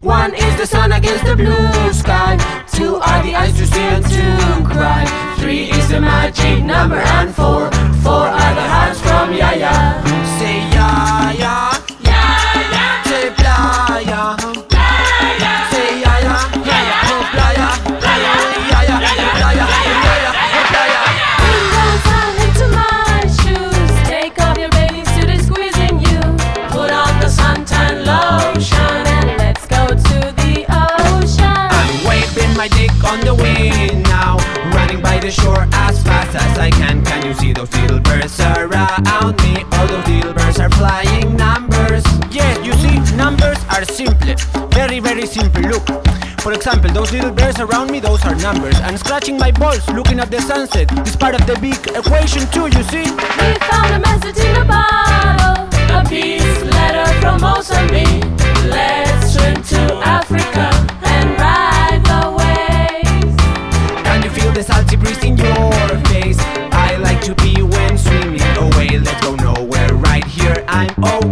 One is the sun against the blue sky. Two are the eyes to see and to cry. Three is the magic number, and four, the shore as fast as I can. Can you see those little birds around me? All those little birds are flying numbers. Yeah, you see, numbers are simple, very very simple. Look. For example, those little birds around me, those are numbers. And scratching my balls, looking at the sunset, is part of the big equation too, you see? We found a message in a bottle, your face? I like to be when swimming away. Let's go nowhere right here. I'm okay.